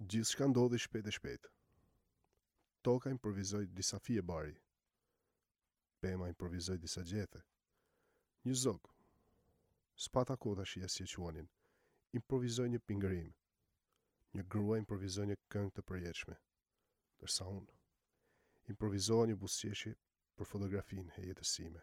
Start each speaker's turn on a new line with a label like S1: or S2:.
S1: Gjithçka ndodhi shpejt e shpejt. Toka improvizoi disa fije bari. Pema improvizoi disa gjethe. Një zog, s'pata kohë ta shihja si e quanin, improvizoi një pingërim. Një grua improvizoi një këngë të përjetshme. Ndërsa unë. Improvizova një buzëqeshje për fotografinë e jetës sime.